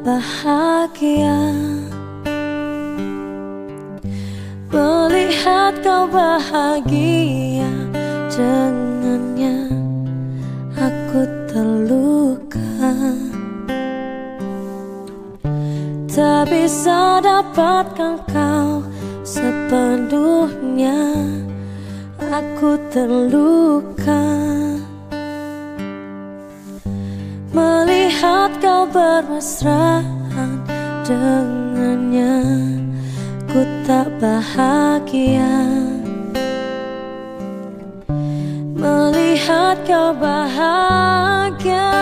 bahagia. Melihat kau bahagia Dengannya Aku terluka. Tak bisa dapatkan kau sepenuhnya Aku terluka. Melihat kau bermesraan dengannya Ku tak bahagia. Melihat kau bahagia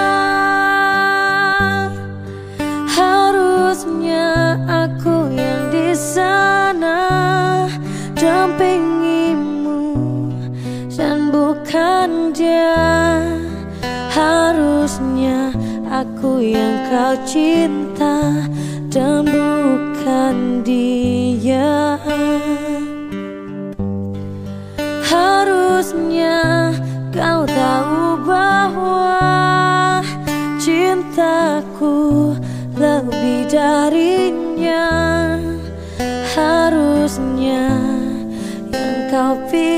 Harusnya aku yang di sana Dampingimu Dan bukan dia aku yang kau cinta Dan bukan dia. Harusnya kau tahu bahwa Cintaku lebih darinya. Harusnya yang kau pilih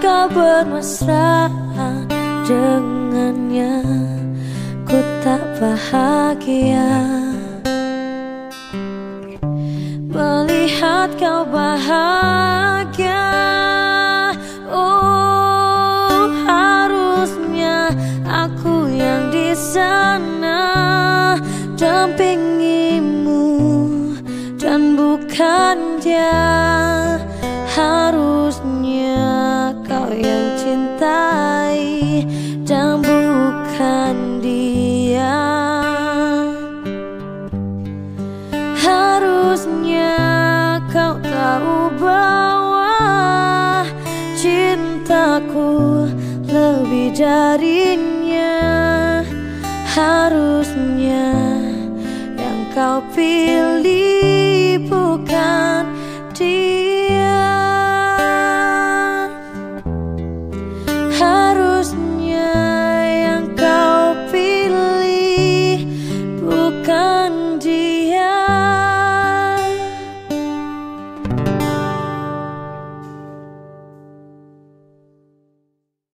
kau bermesraan dengannya Ku tak bahagia. Melihat kau bahagia Oh harusnya aku yang di sana Dampingimu dan bukan dia dia. Harusnya kau tahu bahwa cintaku lebih darinya. Harusnya yang kau pilih